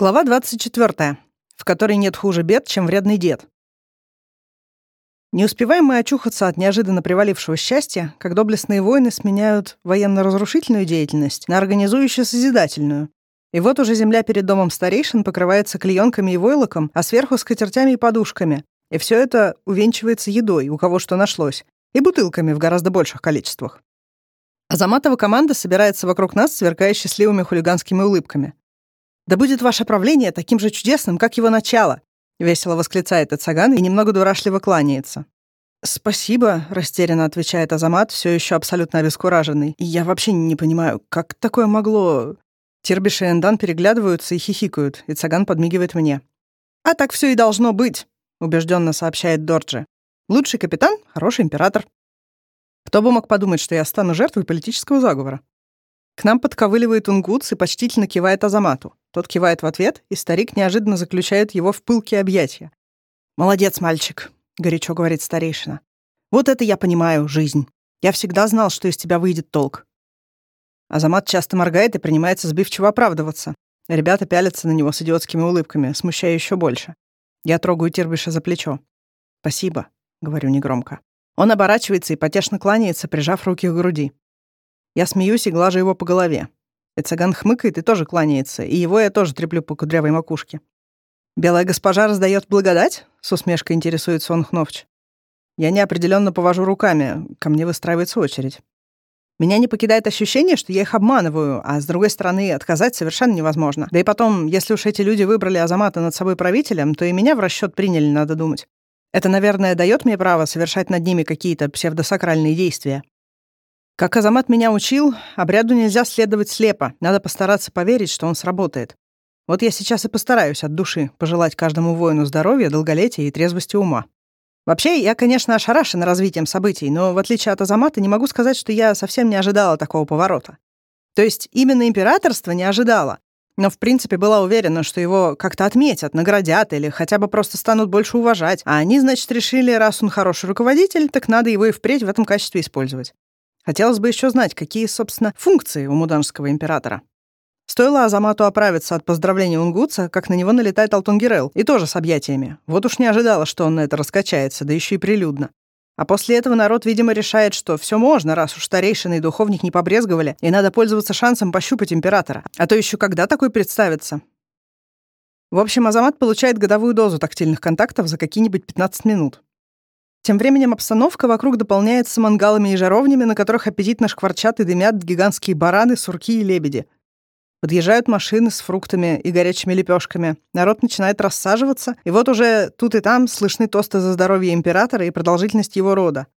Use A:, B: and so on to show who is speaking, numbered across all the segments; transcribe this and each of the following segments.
A: Глава 24, в которой нет хуже бед, чем вредный дед. Не успеваем мы очухаться от неожиданно привалившего счастья, как доблестные войны сменяют военно-разрушительную деятельность на организующую-созидательную. И вот уже земля перед домом старейшин покрывается клеенками и войлоком, а сверху скатертями и подушками. И все это увенчивается едой, у кого что нашлось, и бутылками в гораздо больших количествах. Азаматова команда собирается вокруг нас, сверкая счастливыми хулиганскими улыбками. «Да будет ваше правление таким же чудесным, как его начало!» — весело восклицает Ацаган и немного дурашливо кланяется. «Спасибо», — растерянно отвечает Азамат, все еще абсолютно обескураженный. «Я вообще не понимаю, как такое могло...» Тирбиш и Эндан переглядываются и хихикают, и Цаган подмигивает мне. «А так все и должно быть», — убежденно сообщает Дорджи. «Лучший капитан — хороший император». Кто бы мог подумать, что я стану жертвой политического заговора? К нам подковыливает Унгутс и почтительно кивает Азамату. Тот кивает в ответ, и старик неожиданно заключает его в пылкие объятия. «Молодец, мальчик», — горячо говорит старейшина. «Вот это я понимаю, жизнь. Я всегда знал, что из тебя выйдет толк». Азамат часто моргает и принимается сбивчиво оправдываться. Ребята пялятся на него с идиотскими улыбками, смущая еще больше. Я трогаю Тирбиша за плечо. «Спасибо», — говорю негромко. Он оборачивается и потешно кланяется, прижав руки к груди. Я смеюсь и глажу его по голове. И цыган хмыкает и тоже кланяется, и его я тоже треплю по кудрявой макушке. «Белая госпожа раздает благодать?» — с усмешкой интересуется он Хновч. Я неопределенно повожу руками, ко мне выстраивается очередь. Меня не покидает ощущение, что я их обманываю, а с другой стороны, отказать совершенно невозможно. Да и потом, если уж эти люди выбрали Азамата над собой правителем, то и меня в расчет приняли, надо думать. Это, наверное, дает мне право совершать над ними какие-то псевдосакральные действия. Как Азамат меня учил, обряду нельзя следовать слепо, надо постараться поверить, что он сработает. Вот я сейчас и постараюсь от души пожелать каждому воину здоровья, долголетия и трезвости ума. Вообще, я, конечно, ошарашена развитием событий, но в отличие от Азамата не могу сказать, что я совсем не ожидала такого поворота. То есть именно императорство не ожидала, но в принципе была уверена, что его как-то отметят, наградят или хотя бы просто станут больше уважать, а они, значит, решили, раз он хороший руководитель, так надо его и впредь в этом качестве использовать. Хотелось бы еще знать, какие, собственно, функции у муданского императора. Стоило Азамату оправиться от поздравления Унгутса, как на него налетает Алтунгерел, и тоже с объятиями. Вот уж не ожидала, что он на это раскачается, да еще и прилюдно. А после этого народ, видимо, решает, что все можно, раз уж старейшины и духовник не побрезговали, и надо пользоваться шансом пощупать императора. А то еще когда такой представится? В общем, Азамат получает годовую дозу тактильных контактов за какие-нибудь 15 минут. Тем временем обстановка вокруг дополняется мангалами и жаровнями, на которых аппетитно шкварчат и дымят гигантские бараны, сурки и лебеди. Подъезжают машины с фруктами и горячими лепешками. Народ начинает рассаживаться, и вот уже тут и там слышны тосты за здоровье императора и продолжительность его рода.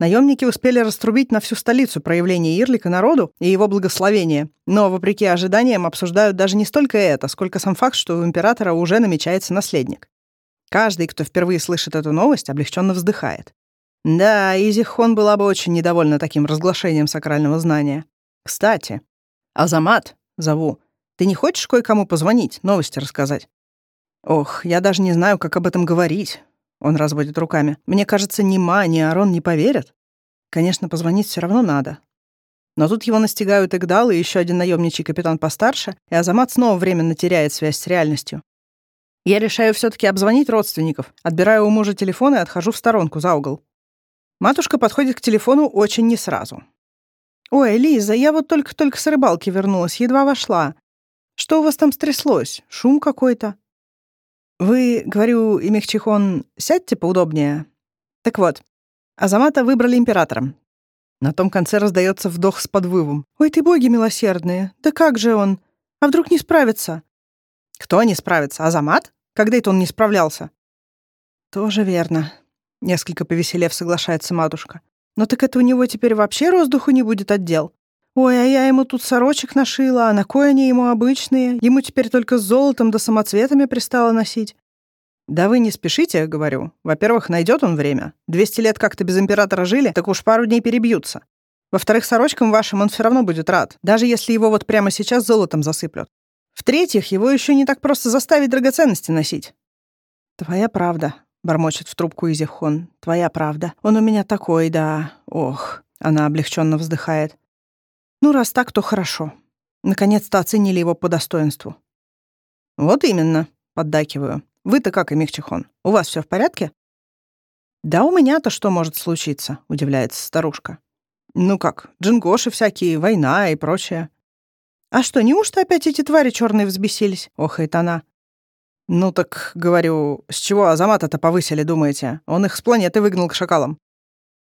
A: Наемники успели раструбить на всю столицу проявление Ирлика народу и его благословение, но, вопреки ожиданиям, обсуждают даже не столько это, сколько сам факт, что у императора уже намечается наследник. Каждый, кто впервые слышит эту новость, облегченно вздыхает. Да, Изихон была бы очень недовольна таким разглашением сакрального знания. Кстати, Азамат, зову, ты не хочешь кое-кому позвонить, новости рассказать? Ох, я даже не знаю, как об этом говорить. Он разводит руками. Мне кажется, ни Ма, ни Арон не поверят. Конечно, позвонить все равно надо. Но тут его настигают Игдал и еще один наемничий капитан постарше, и Азамат снова временно теряет связь с реальностью. Я решаю все-таки обзвонить родственников, отбираю у мужа телефон и отхожу в сторонку за угол. Матушка подходит к телефону очень не сразу. «Ой, Лиза, я вот только-только с рыбалки вернулась, едва вошла. Что у вас там стряслось? Шум какой-то?» «Вы, — говорю, и Мехчихон, — сядьте поудобнее. Так вот, Азамата выбрали императором. На том конце раздается вдох с подвывом. «Ой ты, боги милосердные! Да как же он? А вдруг не справится?» Кто не справится? Азамат? Когда это он не справлялся? Тоже верно. Несколько повеселев соглашается матушка. Но так это у него теперь вообще воздуху не будет отдел. Ой, а я ему тут сорочек нашила, а на кой они ему обычные? Ему теперь только с золотом да самоцветами пристало носить. «Да вы не спешите», — говорю. «Во-первых, найдет он время. Двести лет как-то без императора жили, так уж пару дней перебьются. Во-вторых, сорочкам вашим он все равно будет рад, даже если его вот прямо сейчас золотом засыплют. В-третьих, его еще не так просто заставить драгоценности носить. «Твоя правда», — бормочет в трубку Изихон. «Твоя правда. Он у меня такой, да. Ох». Она облегченно вздыхает. «Ну, раз так, то хорошо. Наконец-то оценили его по достоинству». Вот именно, поддакиваю. Вы-то как, Эмихчихон? У вас все в порядке? Да у меня-то что может случиться, удивляется старушка. Ну как, джингоши всякие, война и прочее. А что, неужто опять эти твари черные взбесились? Охает она. Ну так, говорю, с чего Азамата-то повысили, думаете? Он их с планеты выгнал к шакалам.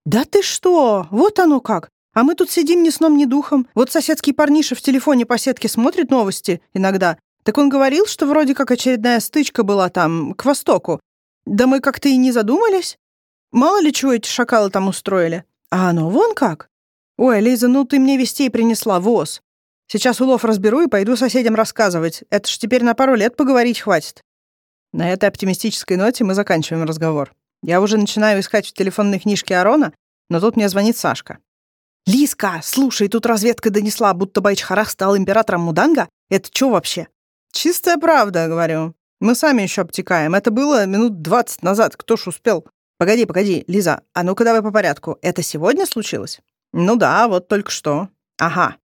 A: Да ты что? Вот оно как. А мы тут сидим ни сном, ни духом. Вот соседский парниша в телефоне по сетке смотрит новости иногда. Так он говорил, что вроде как очередная стычка была там, к востоку. Да мы как-то и не задумались. Мало ли чего эти шакалы там устроили. А оно вон как. Ой, Лиза, ну ты мне вестей принесла, воз. Сейчас улов разберу и пойду соседям рассказывать. Это ж теперь на пару лет поговорить хватит. На этой оптимистической ноте мы заканчиваем разговор. Я уже начинаю искать в телефонной книжке Арона, но тут мне звонит Сашка. «Лиска, слушай, тут разведка донесла, будто Байчхарах стал императором Муданга. Это что вообще?» «Чистая правда», — говорю. «Мы сами еще обтекаем. Это было минут двадцать назад. Кто ж успел?» «Погоди, погоди, Лиза, а ну-ка давай по порядку. Это сегодня случилось?» «Ну да, вот только что». «Ага,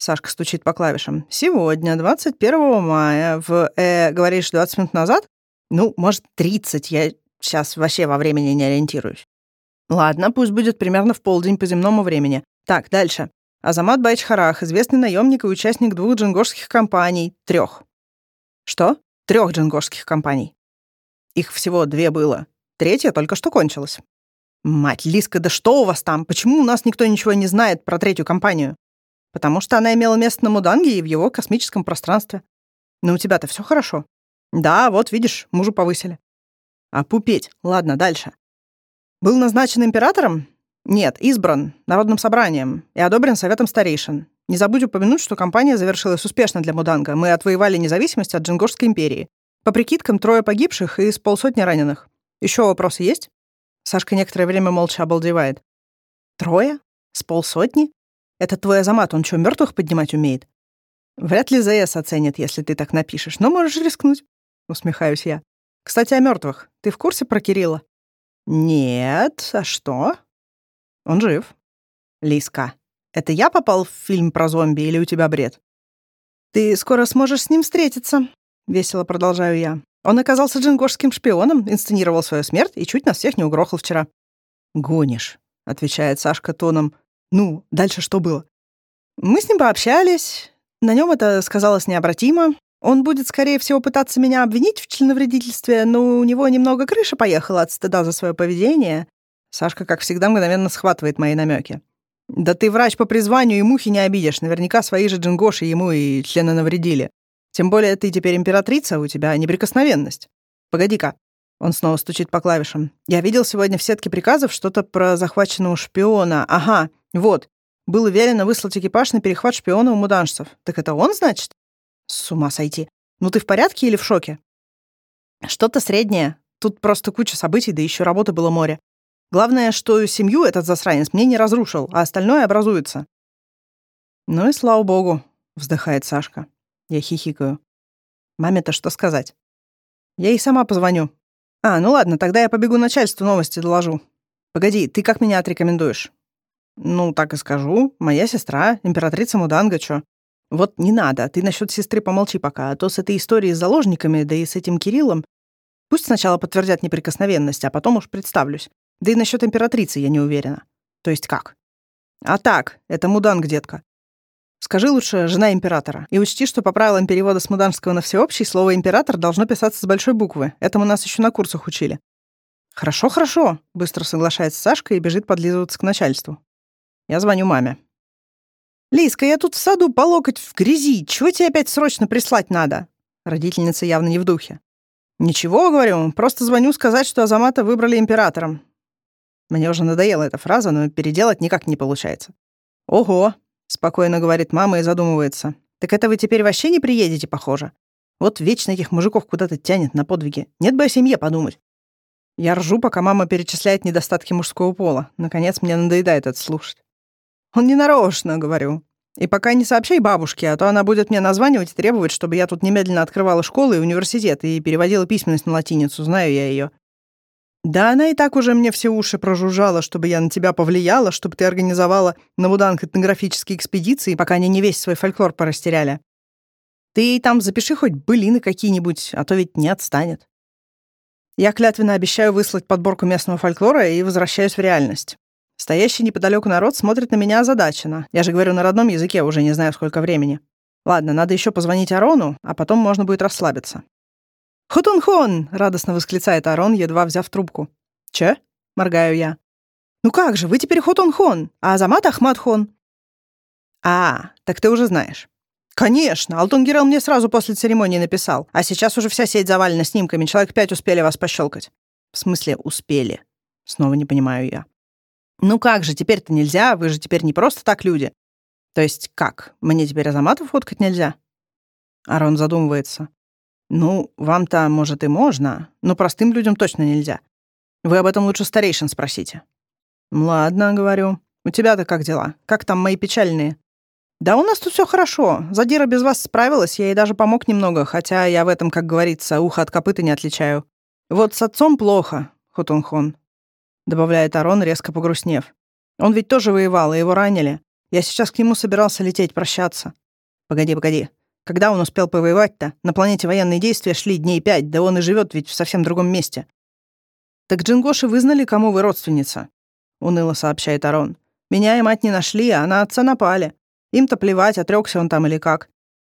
A: Сашка стучит по клавишам. «Сегодня, 21 мая, в, э, говоришь, 20 минут назад? Ну, может, 30, я сейчас вообще во времени не ориентируюсь». Ладно, пусть будет примерно в полдень по земному времени. Так, дальше. Азамат Байчхарах, известный наемник и участник двух джингошских компаний. Трех. Что? Трех джингошских компаний. Их всего две было. Третья только что кончилась. Мать, Лиска, да что у вас там? Почему у нас никто ничего не знает про третью компанию? Потому что она имела место на Муданге и в его космическом пространстве. Но у тебя-то все хорошо. Да, вот видишь, мужу повысили. А пупеть. Ладно, дальше. Был назначен императором? Нет, избран народным собранием и одобрен советом старейшин. Не забудь упомянуть, что кампания завершилась успешно для Муданга. Мы отвоевали независимость от Джингошской империи. По прикидкам, трое погибших и с полсотни раненых. Еще вопросы есть? Сашка некоторое время молча обалдевает. Трое? С полсотни? Это твой Азамат, он что, мертвых поднимать умеет? Вряд ли ЗС оценит, если ты так напишешь, но можешь рискнуть. Усмехаюсь я. Кстати, о мертвых. Ты в курсе про Кирилла? Нет. А что? Он жив. Лиска. Это я попал в фильм про зомби или у тебя бред? Ты скоро сможешь с ним встретиться. Весело продолжаю я. Он оказался джингошским шпионом, инсценировал свою смерть и чуть нас всех не угрохал вчера. «Гонишь», — отвечает Сашка тоном, ну, дальше что было? Мы с ним пообщались. На нем это сказалось необратимо. Он будет, скорее всего, пытаться меня обвинить в членовредительстве, но у него немного крыша поехала от стыда за свое поведение. Сашка, как всегда, мгновенно схватывает мои намеки. Да ты врач по призванию и мухи не обидишь. Наверняка свои же джингоши ему и члены навредили. Тем более ты теперь императрица, у тебя неприкосновенность. Погоди-ка. Он снова стучит по клавишам. Я видел сегодня в сетке приказов что-то про захваченного шпиона. Ага, вот, было велено выслать экипаж на перехват шпиона у муданжцев. Так это он, значит? С ума сойти. Ну ты в порядке или в шоке? Что-то среднее. Тут просто куча событий, да еще работы было море. Главное, что семью этот засранец мне не разрушил, а остальное образуется. Ну и слава богу, вздыхает Сашка. Я хихикаю. Маме-то что сказать? Я ей сама позвоню. А, ну ладно, тогда я побегу начальству новости доложу. Погоди, ты как меня отрекомендуешь? Ну, так и скажу. Моя сестра, императрица Муданга? Вот не надо, ты насчет сестры помолчи пока, а то с этой историей с заложниками, да и с этим Кириллом. Пусть сначала подтвердят неприкосновенность, а потом уж представлюсь. Да и насчет императрицы я не уверена. То есть как? А так, это Муданг, детка. Скажи лучше «жена императора». И учти, что по правилам перевода с муданского на всеобщий слово «император» должно писаться с большой буквы. Этому нас еще на курсах учили. «Хорошо, хорошо», — быстро соглашается Сашка и бежит подлизываться к начальству. Я звоню маме. «Лиска, я тут в саду по локоть в грязи. Чего тебе опять срочно прислать надо?» Родительница явно не в духе. «Ничего, — говорю, — просто звоню сказать, что Азамата выбрали императором». Мне уже надоела эта фраза, но переделать никак не получается. «Ого!» — спокойно говорит мама и задумывается. «Так это вы теперь вообще не приедете, похоже? Вот вечно этих мужиков куда-то тянет на подвиги. Нет бы о семье подумать». Я ржу, пока мама перечисляет недостатки мужского пола. Наконец, мне надоедает это слушать. Он не нарочно, говорю. И пока не сообщай бабушке, а то она будет мне названивать и требовать, чтобы я тут немедленно открывала школы и университет и переводила письменность на латиницу, знаю я ее. Да она и так уже мне все уши прожужжала, чтобы я на тебя повлияла, чтобы ты организовала на Муданг этнографические экспедиции, пока они не весь свой фольклор порастеряли. Ты ей там запиши хоть былины какие-нибудь, а то ведь не отстанет. Я клятвенно обещаю выслать подборку местного фольклора и возвращаюсь в реальность. Стоящий неподалеку народ смотрит на меня озадаченно. Я же говорю на родном языке, уже не знаю сколько времени. Ладно, надо еще позвонить Арону, а потом можно будет расслабиться. «Хутун-хон!» — радостно восклицает Арон, едва взяв трубку. «Че?» — моргаю я. «Ну как же, вы теперь Хутун-хон, а Азамат Ахмад-хон». «А, так ты уже знаешь». «Конечно, Алтон Гирел мне сразу после церемонии написал, а сейчас уже вся сеть завалена снимками, человек пять успели вас пощелкать». «В смысле успели?» Снова не понимаю я. «Ну как же, теперь-то нельзя, вы же теперь не просто так люди». «То есть как, мне теперь Азамату фоткать нельзя?» Арон задумывается. «Ну, вам-то, может, и можно, но простым людям точно нельзя. Вы об этом лучше старейшин спросите». «Ладно», — говорю. «У тебя-то как дела? Как там мои печальные?» «Да у нас тут все хорошо. Задира без вас справилась, я ей даже помог немного, хотя я в этом, как говорится, ухо от копыта не отличаю. Вот с отцом плохо, Хотунхон добавляет Арон, резко погрустнев. Он ведь тоже воевал, и его ранили. Я сейчас к нему собирался лететь, прощаться. Погоди, погоди. Когда он успел повоевать-то? На планете военные действия шли дней пять, да он и живет ведь в совсем другом месте. Так Джингоши вызнали, кому вы родственница? Уныло сообщает Арон. Меня и мать не нашли, а на отца напали. Им-то плевать, отрекся он там или как.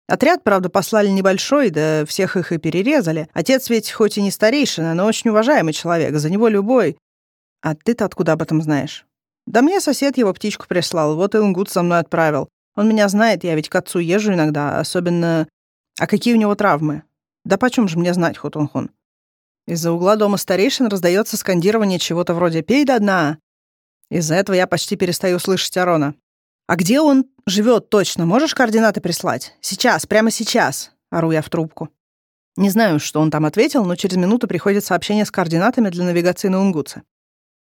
A: Отряд, правда, послали небольшой, да всех их и перерезали. Отец ведь хоть и не старейшина, но очень уважаемый человек, за него любой, «А ты-то откуда об этом знаешь?» «Да мне сосед его птичку прислал, вот и Унгут со мной отправил. Он меня знает, я ведь к отцу езжу иногда, особенно... А какие у него травмы? Да почем же мне знать, Хотунхун?» Из-за угла дома старейшин раздается скандирование чего-то вроде «пей до дна». Из-за этого я почти перестаю слышать Арона. «А где он живет точно? Можешь координаты прислать? Сейчас, прямо сейчас!» — ору я в трубку. Не знаю, что он там ответил, но через минуту приходит сообщение с координатами для навигации на Унгутсе.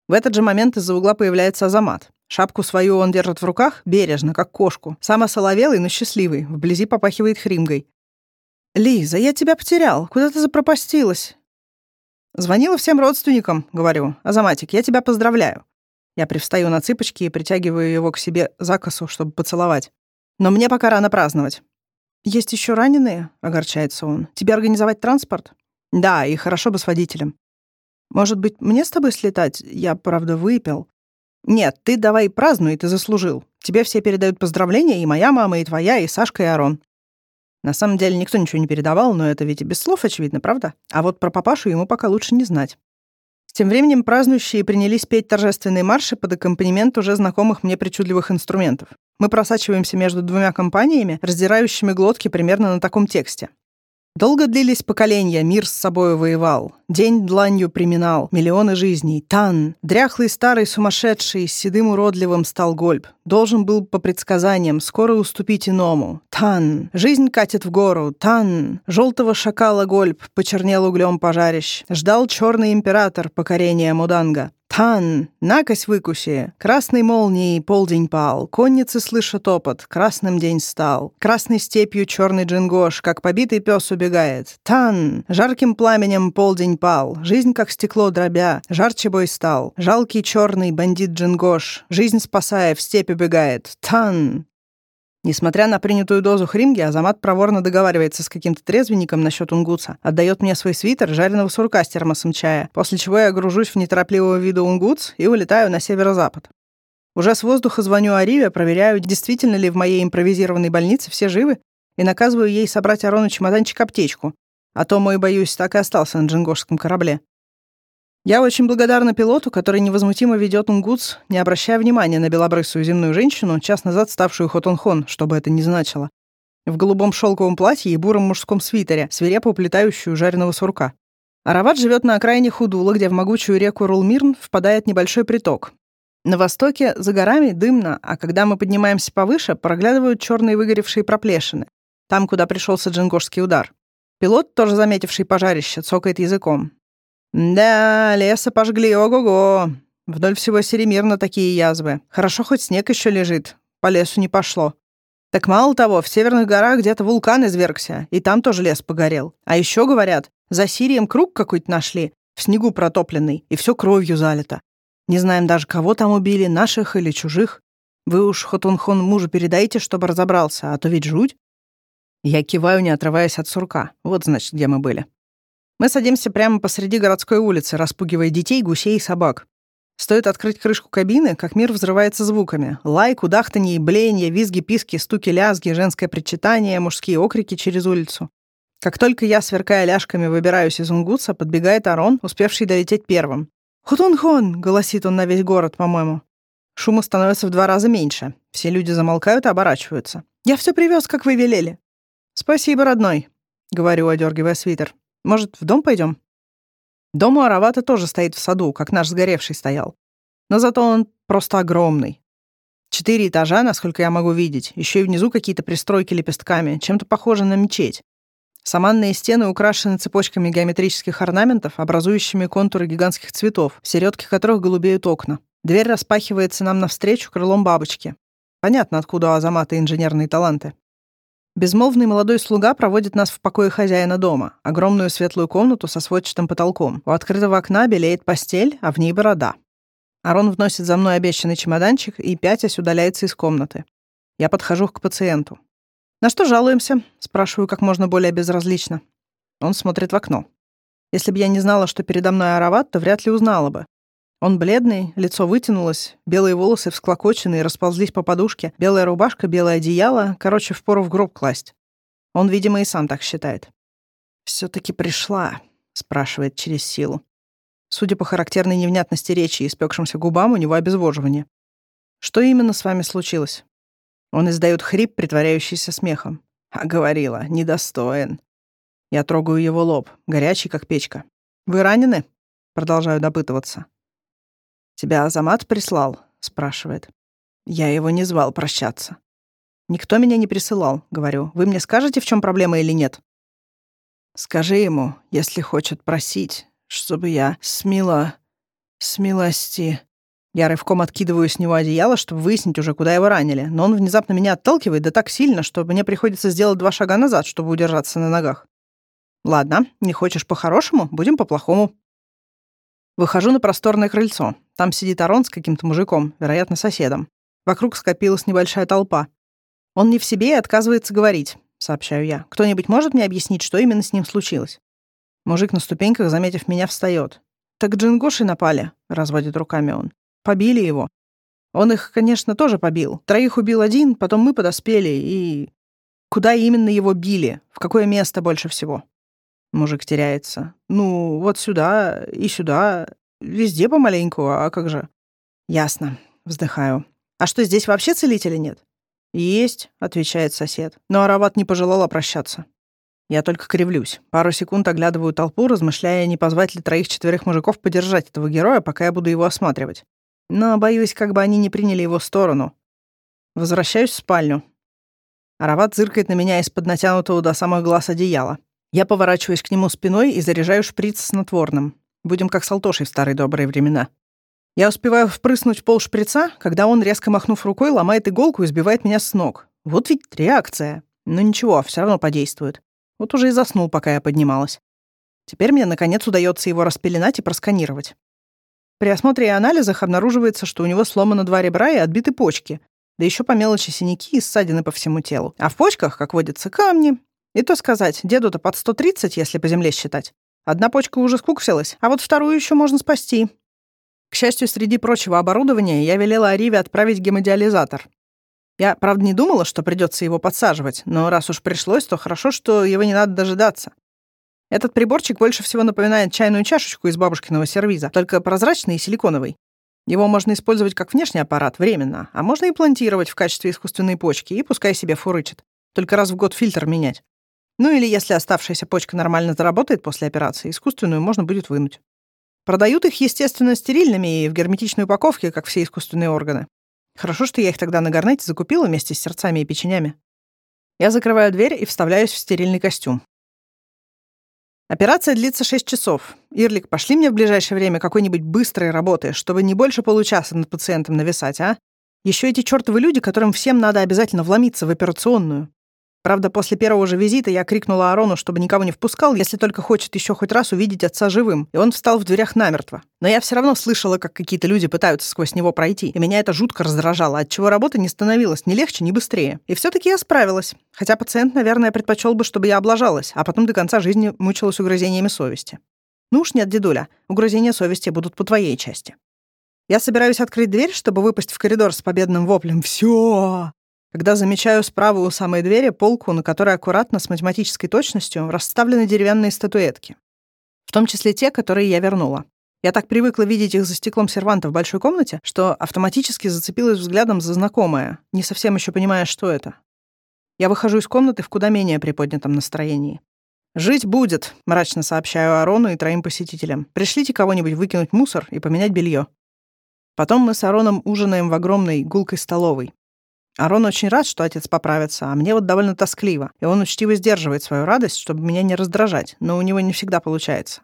A: В этот же момент из-за угла появляется Азамат. Шапку свою он держит в руках, бережно, как кошку. Сам осоловелый, но счастливый. Вблизи попахивает хримгой. «Лиза, я тебя потерял. Куда ты запропастилась?» «Звонила всем родственникам», — говорю. «Азаматик, я тебя поздравляю». Я привстаю на цыпочки и притягиваю его к себе за косу, чтобы поцеловать. «Но мне пока рано праздновать». «Есть еще раненые?» — огорчается он. «Тебе организовать транспорт?» «Да, и хорошо бы с водителем». Может быть, мне с тобой слетать? Я, правда, выпил. Нет, ты давай празднуй, ты заслужил. Тебе все передают поздравления, и моя мама, и твоя, и Сашка, и Арон. На самом деле никто ничего не передавал, но это ведь и без слов очевидно, правда? А вот про папашу ему пока лучше не знать. Тем временем празднующие принялись петь торжественные марши под аккомпанемент уже знакомых мне причудливых инструментов. Мы просачиваемся между двумя компаниями, раздирающими глотки примерно на таком тексте. Долго длились поколения, мир с собой воевал. День дланью приминал, миллионы жизней. Тан, дряхлый старый сумасшедший, с седым уродливым стал Гольб. Должен был по предсказаниям скоро уступить иному. Тан, жизнь катит в гору. Тан, желтого шакала Гольб почернел углем пожарищ. Ждал черный император покорения Муданга. Тан, накось выкуси, красной молнией полдень пал, конницы слышат топот, красным день стал. Красной степью черный джингош, как побитый пес убегает. Тан, жарким пламенем полдень пал, жизнь как стекло дробя, жарче бой стал. Жалкий черный бандит джингош, жизнь спасая, в степь убегает. Тан, Несмотря на принятую дозу хримги, Азамат проворно договаривается с каким-то трезвенником насчет унгутса, отдает мне свой свитер жареного сурка с термосом чая, после чего я гружусь в неторопливого вида унгутс и улетаю на северо-запад. Уже с воздуха звоню Ариве, проверяю, действительно ли в моей импровизированной больнице все живы, и наказываю ей собрать Арону чемоданчик-аптечку, а то мой, боюсь, так и остался на джингошском корабле. Я очень благодарна пилоту, который невозмутимо ведет Унгутс, не обращая внимания на белобрысую земную женщину, час назад ставшую Хотонхон, что бы это ни значило. В голубом шелковом платье и буром мужском свитере, свирепо уплетающую жареного сурка. Арават живет на окраине Худула, где в могучую реку Рулмирн впадает небольшой приток. На востоке за горами дымно, а когда мы поднимаемся повыше, проглядывают черные выгоревшие проплешины. Там, куда пришелся джингошский удар. Пилот, тоже заметивший пожарище, цокает языком. Да, леса пожгли, ого-го. Вдоль всего Серемирна такие язвы. Хорошо, хоть снег еще лежит. По лесу не пошло. Так мало того, в северных горах где-то вулкан извергся, и там тоже лес погорел. А еще говорят, за Сирием круг какой-то нашли, в снегу протопленный, и все кровью залито. Не знаем даже, кого там убили, наших или чужих. Вы уж Хотунхон мужу передайте, чтобы разобрался, а то ведь жуть. Я киваю, не отрываясь от сурка. Вот, значит, где мы были. Мы садимся прямо посреди городской улицы, распугивая детей, гусей и собак. Стоит открыть крышку кабины, как мир взрывается звуками. Лай, кудахтанье, блеяние, визги, писки, стуки, лязги, женское причитание, мужские окрики через улицу. Как только я, сверкая ляжками, выбираюсь из унгутса, подбегает Арон, успевший долететь первым. «Хутун-хон!» — голосит он на весь город, по-моему. Шума становится в два раза меньше. Все люди замолкают и оборачиваются. «Я все привез, как вы велели». «Спасибо, родной», — говорю, одергивая свитер. Может, в дом пойдем? Дом у Аравата тоже стоит в саду, как наш сгоревший стоял. Но зато он просто огромный. Четыре этажа, насколько я могу видеть. Еще и внизу какие-то пристройки лепестками, чем-то похоже на мечеть. Саманные стены украшены цепочками геометрических орнаментов, образующими контуры гигантских цветов, в середке которых голубеют окна. Дверь распахивается нам навстречу крылом бабочки. Понятно, откуда у Азамата инженерные таланты. Безмолвный молодой слуга проводит нас в покое хозяина дома, огромную светлую комнату со сводчатым потолком. У открытого окна белеет постель, а в ней борода. Арон вносит за мной обещанный чемоданчик и, пятясь, удаляется из комнаты. Я подхожу к пациенту. «На что жалуемся?» — спрашиваю как можно более безразлично. Он смотрит в окно. Если бы я не знала, что передо мной арават, то вряд ли узнала бы. Он бледный, лицо вытянулось, белые волосы всклокоченные, расползлись по подушке, белая рубашка, белое одеяло, короче, впору в гроб класть. Он, видимо, и сам так считает. все таки пришла?» — спрашивает через силу. Судя по характерной невнятности речи и испекшимся губам, у него обезвоживание. «Что именно с вами случилось?» Он издает хрип, притворяющийся смехом. «А говорила, недостоин». Я трогаю его лоб, горячий, как печка. «Вы ранены?» Продолжаю допытываться. «Тебя Азамат прислал?» — спрашивает. Я его не звал прощаться. «Никто меня не присылал», — говорю. «Вы мне скажете, в чем проблема или нет?» «Скажи ему, если хочет просить, чтобы я смела... смилости...» Я рывком откидываю с него одеяло, чтобы выяснить уже, куда его ранили. Но он внезапно меня отталкивает, да так сильно, что мне приходится сделать два шага назад, чтобы удержаться на ногах. «Ладно, не хочешь по-хорошему, будем по-плохому». Выхожу на просторное крыльцо. Там сидит Арон с каким-то мужиком, вероятно, соседом. Вокруг скопилась небольшая толпа. Он не в себе и отказывается говорить, сообщаю я. Кто-нибудь может мне объяснить, что именно с ним случилось? Мужик на ступеньках, заметив меня, встает. «Так джингоши напали», — разводит руками он. «Побили его. Он их, конечно, тоже побил. Троих убил один, потом мы подоспели и... Куда именно его били? В какое место больше всего? Мужик теряется. Ну, вот сюда и сюда. Везде помаленьку, а как же? Ясно. Вздыхаю. А что, здесь вообще целителя нет? Есть, отвечает сосед. Но Арават не пожелал прощаться. Я только кривлюсь. Пару секунд оглядываю толпу, размышляя, не позвать ли троих-четверых мужиков поддержать этого героя, пока я буду его осматривать. Но боюсь, как бы они не приняли его сторону. Возвращаюсь в спальню. Арават зыркает на меня из-под натянутого до самых глаз одеяла. Я поворачиваюсь к нему спиной и заряжаю шприц снотворным. Будем как с Алтошей в старые добрые времена. Я успеваю впрыснуть пол шприца, когда он, резко махнув рукой, ломает иголку и сбивает меня с ног. Вот ведь реакция. Но ничего, все равно подействует. Вот уже и заснул, пока я поднималась. Теперь мне, наконец, удается его распеленать и просканировать. При осмотре и анализах обнаруживается, что у него сломано два ребра и отбиты почки, да еще по мелочи синяки и ссадины по всему телу. А в почках, как водится, камни, и то сказать, деду-то под 130, если по земле считать. Одна почка уже скуксилась, а вот вторую еще можно спасти. К счастью, среди прочего оборудования я велела Ариве отправить гемодиализатор. Я, правда, не думала, что придется его подсаживать, но раз уж пришлось, то хорошо, что его не надо дожидаться. Этот приборчик больше всего напоминает чайную чашечку из бабушкиного сервиза, только прозрачный и силиконовый. Его можно использовать как внешний аппарат временно, а можно и плантировать в качестве искусственной почки, и пускай себе фурычит. Только раз в год фильтр менять. Ну или если оставшаяся почка нормально заработает после операции, искусственную можно будет вынуть. Продают их, естественно, стерильными и в герметичной упаковке, как все искусственные органы. Хорошо, что я их тогда на гарнете закупила вместе с сердцами и печенями. Я закрываю дверь и вставляюсь в стерильный костюм. Операция длится 6 часов. Ирлик, пошли мне в ближайшее время какой-нибудь быстрой работы, чтобы не больше получаса над пациентом нависать, а? Еще эти чертовы люди, которым всем надо обязательно вломиться в операционную. Правда, после первого же визита я крикнула Арону, чтобы никого не впускал, если только хочет еще хоть раз увидеть отца живым, и он встал в дверях намертво. Но я все равно слышала, как какие-то люди пытаются сквозь него пройти, и меня это жутко раздражало, отчего работа не становилась ни легче, ни быстрее. И все таки я справилась. Хотя пациент, наверное, предпочел бы, чтобы я облажалась, а потом до конца жизни мучилась угрызениями совести. Ну уж нет, дедуля, угрызения совести будут по твоей части. Я собираюсь открыть дверь, чтобы выпасть в коридор с победным воплем «Все!», когда замечаю справа у самой двери полку, на которой аккуратно с математической точностью расставлены деревянные статуэтки. В том числе те, которые я вернула. Я так привыкла видеть их за стеклом серванта в большой комнате, что автоматически зацепилась взглядом за знакомое, не совсем еще понимая, что это. Я выхожу из комнаты в куда менее приподнятом настроении. «Жить будет», — мрачно сообщаю Арону и троим посетителям. «Пришлите кого-нибудь выкинуть мусор и поменять белье. Потом мы с Ароном ужинаем в огромной гулкой столовой. Арон очень рад, что отец поправится, а мне вот довольно тоскливо, и он учтиво сдерживает свою радость, чтобы меня не раздражать, но у него не всегда получается.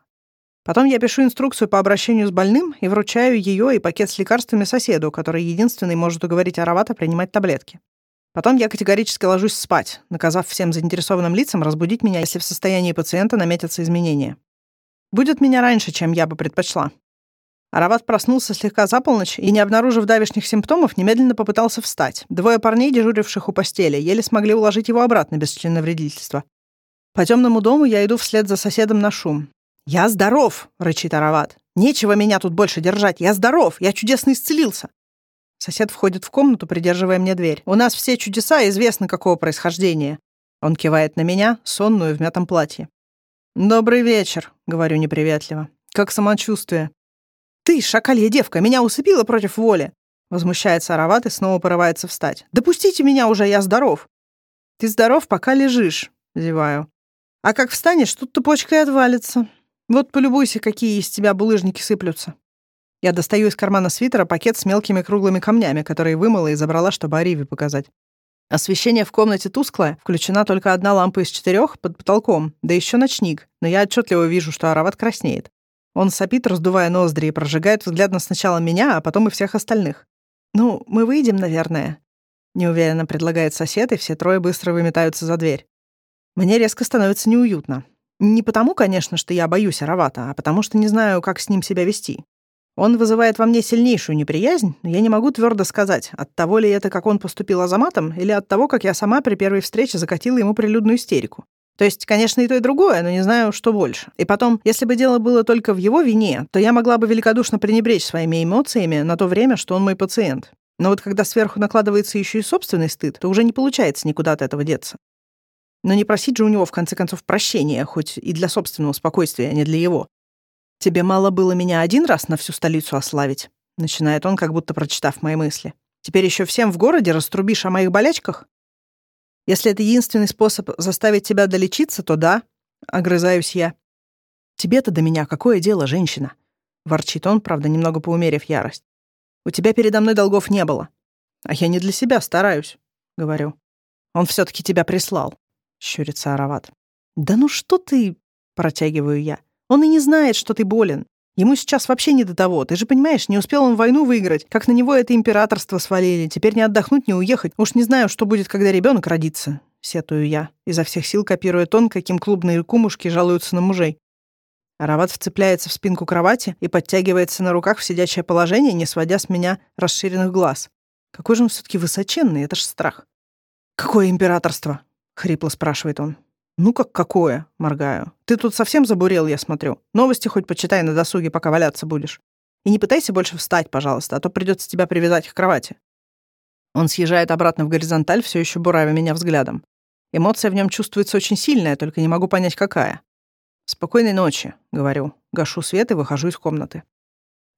A: Потом я пишу инструкцию по обращению с больным и вручаю ее и пакет с лекарствами соседу, который единственный может уговорить Аравата принимать таблетки. Потом я категорически ложусь спать, наказав всем заинтересованным лицам разбудить меня, если в состоянии пациента наметятся изменения. Будет меня раньше, чем я бы предпочла. Арават проснулся слегка за полночь и, не обнаружив давешних симптомов, немедленно попытался встать. Двое парней, дежуривших у постели, еле смогли уложить его обратно без членовредительства. По темному дому я иду вслед за соседом на шум. «Я здоров!» — рычит Арават. «Нечего меня тут больше держать! Я здоров! Я чудесно исцелился!» Сосед входит в комнату, придерживая мне дверь. «У нас все чудеса известны какого происхождения». Он кивает на меня, сонную в мятом платье. «Добрый вечер», — говорю неприветливо. «Как самочувствие?» «Ты, шакалья девка, меня усыпила против воли!» Возмущается Арават и снова порывается встать. «Допустите меня уже, я здоров!» «Ты здоров, пока лежишь», — зеваю. «А как встанешь, тут тупочка и отвалится. Вот полюбуйся, какие из тебя булыжники сыплются». Я достаю из кармана свитера пакет с мелкими круглыми камнями, которые вымыла и забрала, чтобы Ариве показать. Освещение в комнате тусклое, включена только одна лампа из четырех под потолком, да еще ночник, но я отчетливо вижу, что Арават краснеет. Он сопит, раздувая ноздри, и прожигает взглядом сначала меня, а потом и всех остальных. «Ну, мы выйдем, наверное», — неуверенно предлагает сосед, и все трое быстро выметаются за дверь. Мне резко становится неуютно. Не потому, конечно, что я боюсь Аравата, а потому что не знаю, как с ним себя вести. Он вызывает во мне сильнейшую неприязнь, но я не могу твердо сказать, от того ли это, как он поступил Азаматом, или от того, как я сама при первой встрече закатила ему прилюдную истерику. То есть, конечно, и то, и другое, но не знаю, что больше. И потом, если бы дело было только в его вине, то я могла бы великодушно пренебречь своими эмоциями на то время, что он мой пациент. Но вот когда сверху накладывается еще и собственный стыд, то уже не получается никуда от этого деться. Но не просить же у него, в конце концов, прощения, хоть и для собственного спокойствия, а не для его. «Тебе мало было меня один раз на всю столицу ославить?» Начинает он, как будто прочитав мои мысли. «Теперь еще всем в городе раструбишь о моих болячках?» Если это единственный способ заставить тебя долечиться, то да, огрызаюсь я. Тебе-то до меня какое дело, женщина? Ворчит он, правда, немного поумерив ярость. У тебя передо мной долгов не было. А я не для себя стараюсь, говорю. Он все таки тебя прислал, щурится Арават. Да ну что ты, протягиваю я. Он и не знает, что ты болен. Ему сейчас вообще не до того. Ты же понимаешь, не успел он войну выиграть, как на него это императорство свалили. Теперь не отдохнуть, не уехать. Уж не знаю, что будет, когда ребенок родится. Сетую я, изо всех сил копируя тон, каким клубные кумушки жалуются на мужей. Арават вцепляется в спинку кровати и подтягивается на руках в сидячее положение, не сводя с меня расширенных глаз. Какой же он все таки высоченный, это ж страх. «Какое императорство?» — хрипло спрашивает он. «Ну как какое?» — моргаю. «Ты тут совсем забурел, я смотрю. Новости хоть почитай на досуге, пока валяться будешь. И не пытайся больше встать, пожалуйста, а то придется тебя привязать к кровати». Он съезжает обратно в горизонталь, все еще буравя меня взглядом. Эмоция в нем чувствуется очень сильная, только не могу понять, какая. «Спокойной ночи», — говорю. Гашу свет и выхожу из комнаты.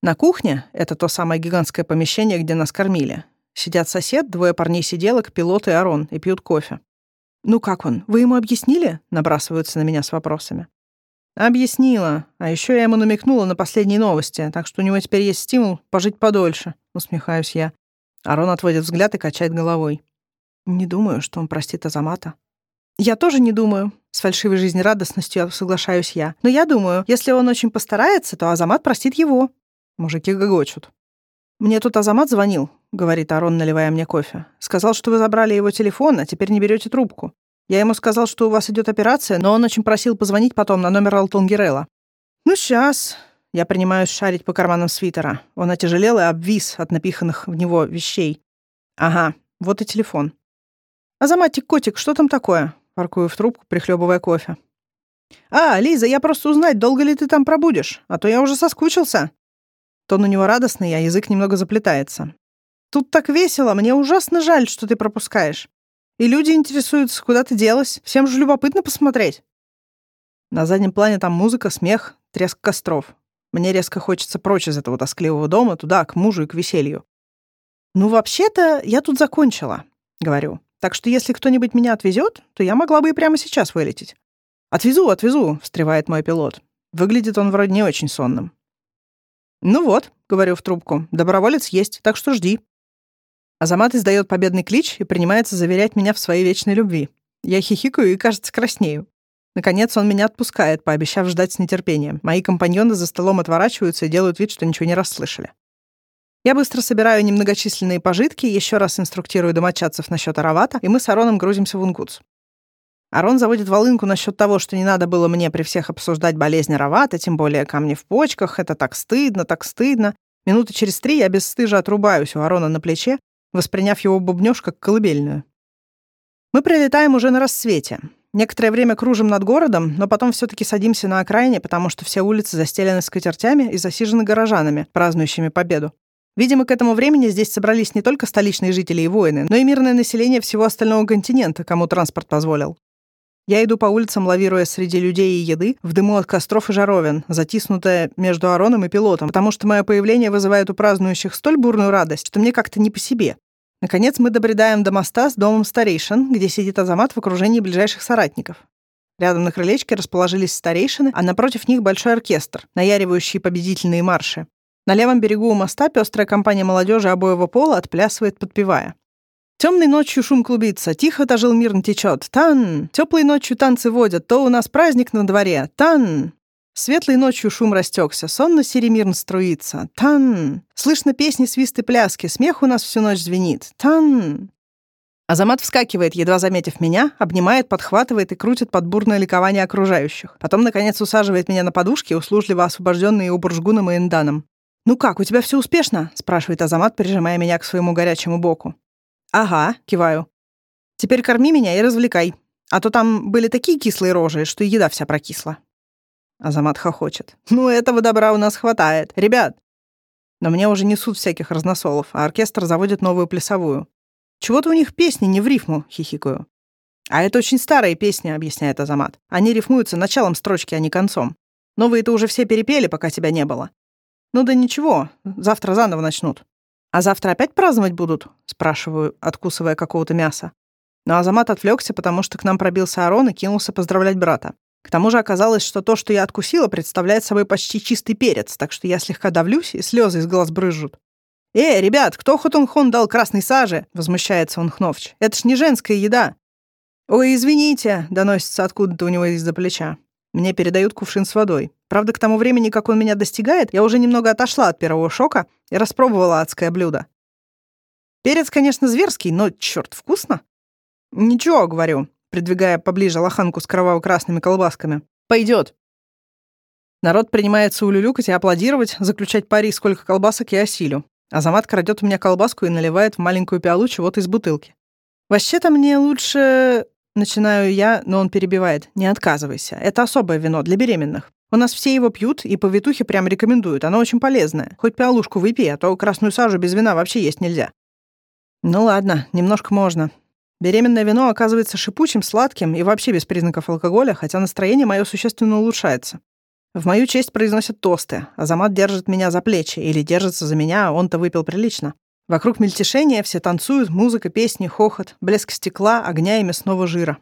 A: На кухне — это то самое гигантское помещение, где нас кормили. Сидят сосед, двое парней-сиделок, пилот и Арон, и пьют кофе. «Ну как он? Вы ему объяснили?» — набрасываются на меня с вопросами. «Объяснила. А еще я ему намекнула на последние новости, так что у него теперь есть стимул пожить подольше», — усмехаюсь я. Арон отводит взгляд и качает головой. «Не думаю, что он простит Азамата». «Я тоже не думаю», — с фальшивой жизнерадостностью соглашаюсь я. «Но я думаю, если он очень постарается, то Азамат простит его». Мужики гогочут. «Мне тут Азамат звонил», — говорит Арон, наливая мне кофе. «Сказал, что вы забрали его телефон, а теперь не берете трубку. Я ему сказал, что у вас идет операция, но он очень просил позвонить потом на номер Алтонгерелла. Ну, сейчас. Я принимаюсь шарить по карманам свитера. Он отяжелел и обвис от напиханных в него вещей. Ага, вот и телефон. «Азаматик, котик, что там такое?» Паркую в трубку, прихлебывая кофе. «А, Лиза, я просто узнать, долго ли ты там пробудешь, а то я уже соскучился». Тон у него радостный, а язык немного заплетается. «Тут так весело, мне ужасно жаль, что ты пропускаешь. И люди интересуются, куда ты делась. Всем же любопытно посмотреть». На заднем плане там музыка, смех, треск костров. Мне резко хочется прочь из этого тоскливого дома, туда, к мужу и к веселью. «Ну, вообще-то, я тут закончила», — говорю. «Так что если кто-нибудь меня отвезет, то я могла бы и прямо сейчас вылететь». «Отвезу, отвезу», — встревает мой пилот. Выглядит он вроде не очень сонным. «Ну вот», — говорю в трубку, — «доброволец есть, так что жди». Азамат издает победный клич и принимается заверять меня в своей вечной любви. Я хихикаю и, кажется, краснею. Наконец он меня отпускает, пообещав ждать с нетерпением. Мои компаньоны за столом отворачиваются и делают вид, что ничего не расслышали. Я быстро собираю немногочисленные пожитки, еще раз инструктирую домочадцев насчет Аравата, и мы с Ароном грузимся в Унгутс. Арон заводит волынку насчет того, что не надо было мне при всех обсуждать болезнь Равата, тем более камни в почках. Это так стыдно, так стыдно. Минуты через три я бесстыжо отрубаюсь у Арона на плече, восприняв его бубнёж как колыбельную. Мы прилетаем уже на рассвете. Некоторое время кружим над городом, но потом все таки садимся на окраине, потому что все улицы застелены скатертями и засижены горожанами, празднующими победу. Видимо, к этому времени здесь собрались не только столичные жители и воины, но и мирное население всего остального континента, кому транспорт позволил. Я иду по улицам, лавируя среди людей и еды, в дыму от костров и жаровин, затиснутая между Ароном и пилотом, потому что мое появление вызывает у празднующих столь бурную радость, что мне как-то не по себе. Наконец мы добредаем до моста с домом старейшин, где сидит Азамат в окружении ближайших соратников. Рядом на крылечке расположились старейшины, а напротив них большой оркестр, наяривающий победительные марши. На левом берегу у моста пестрая компания молодежи обоего пола отплясывает, подпевая. Темной ночью шум клубится, тихо-то жил мирно течет. Тан! Теплой ночью танцы водят, то у нас праздник на дворе. Тан! Светлой ночью шум растекся, сонно сиремирн струится. Тан! Слышно песни, свисты, пляски, смех у нас всю ночь звенит. Тан! Азамат вскакивает, едва заметив меня, обнимает, подхватывает и крутит под бурное ликование окружающих. Потом, наконец, усаживает меня на подушке, услужливо освобожденные у Буржгуном и Энданом. «Ну как, у тебя все успешно?» — спрашивает Азамат, прижимая меня к своему горячему боку. «Ага», — киваю. «Теперь корми меня и развлекай. А то там были такие кислые рожи, что еда вся прокисла». Азамат хохочет. «Ну, этого добра у нас хватает. Ребят!» Но мне уже несут всяких разносолов, а оркестр заводит новую плясовую. «Чего-то у них песни не в рифму», — хихикаю. «А это очень старые песни», — объясняет Азамат. «Они рифмуются началом строчки, а не концом. Новые-то уже все перепели, пока тебя не было. Ну да ничего, завтра заново начнут. «А завтра опять праздновать будут?» — спрашиваю, откусывая какого-то мяса. Но Азамат отвлекся, потому что к нам пробился Арон и кинулся поздравлять брата. К тому же оказалось, что то, что я откусила, представляет собой почти чистый перец, так что я слегка давлюсь, и слезы из глаз брызжут. «Эй, ребят, кто Хотунхон дал красной сажи?» — возмущается он Хновч. «Это ж не женская еда!» «Ой, извините!» — доносится откуда-то у него из-за плеча. Мне передают кувшин с водой. Правда, к тому времени, как он меня достигает, я уже немного отошла от первого шока и распробовала адское блюдо. Перец, конечно, зверский, но, черт, вкусно. Ничего, говорю, придвигая поближе лоханку с кроваво-красными колбасками. Пойдет. Народ принимается улюлюкать и аплодировать, заключать пари, сколько колбасок я осилю. Азамат крадет у меня колбаску и наливает в маленькую пиалу чего-то из бутылки. Вообще-то мне лучше... Начинаю я, но он перебивает. Не отказывайся. Это особое вино для беременных. У нас все его пьют, и повитухи прям рекомендуют. Оно очень полезное. Хоть пиалушку выпей, а то красную сажу без вина вообще есть нельзя. Ну ладно, немножко можно. Беременное вино оказывается шипучим, сладким и вообще без признаков алкоголя, хотя настроение мое существенно улучшается. В мою честь произносят тосты. Азамат держит меня за плечи или держится за меня, а он-то выпил прилично. Вокруг мельтешения, все танцуют, музыка, песни, хохот, блеск стекла, огня и мясного жира.